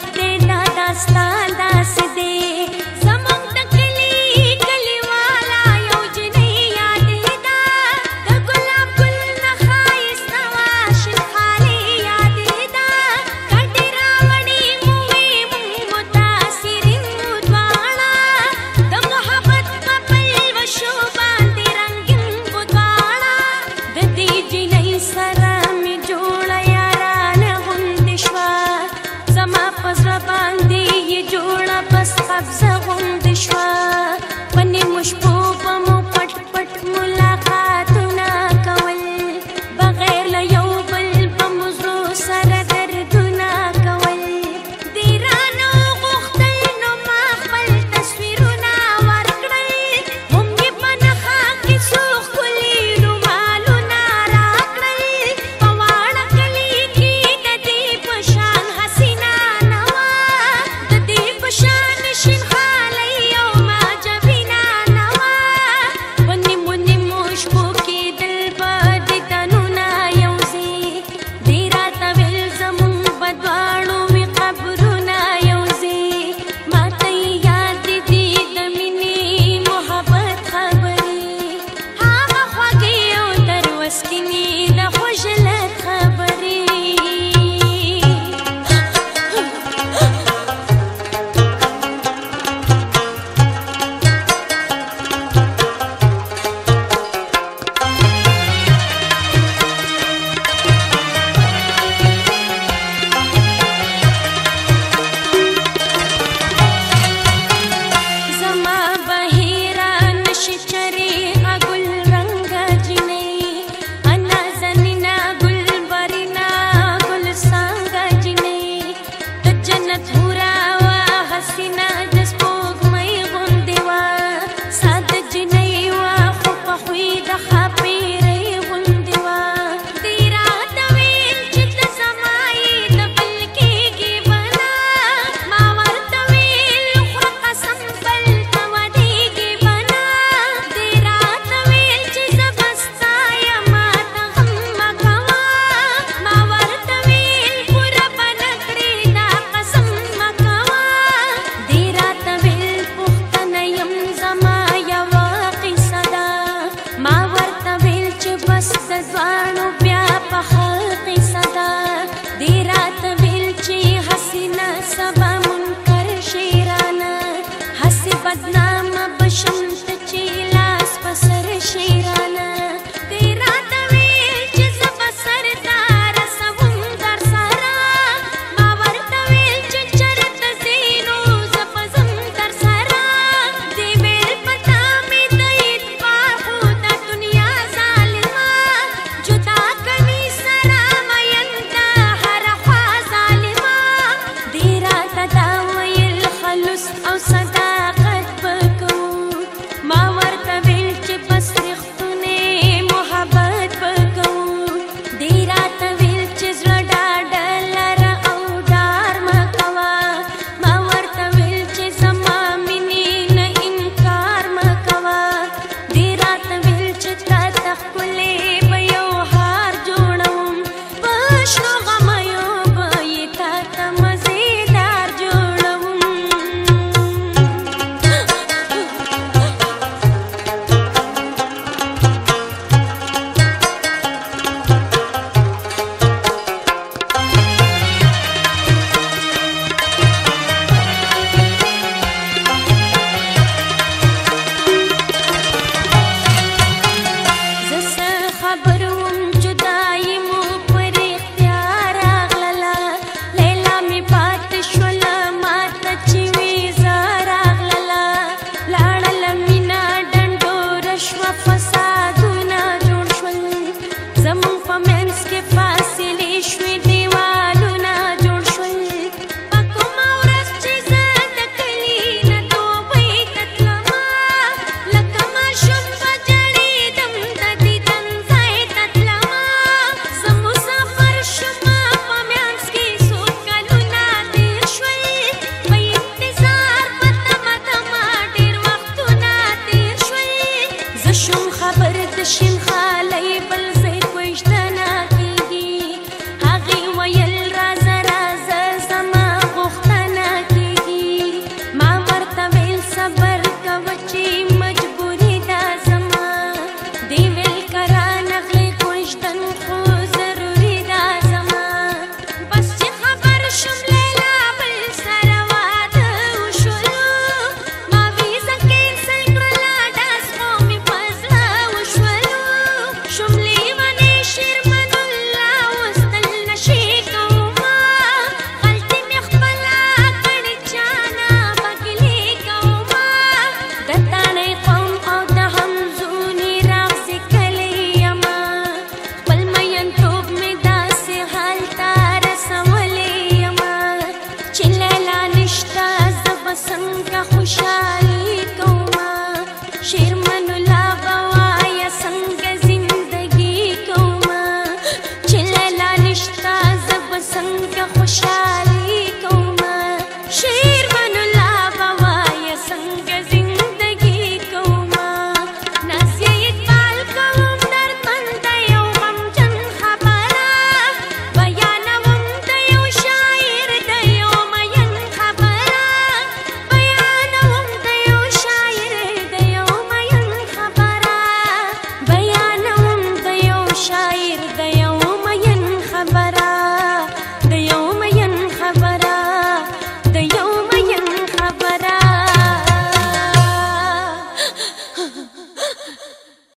सकते I Nossa, só no شم خبر د شم خبر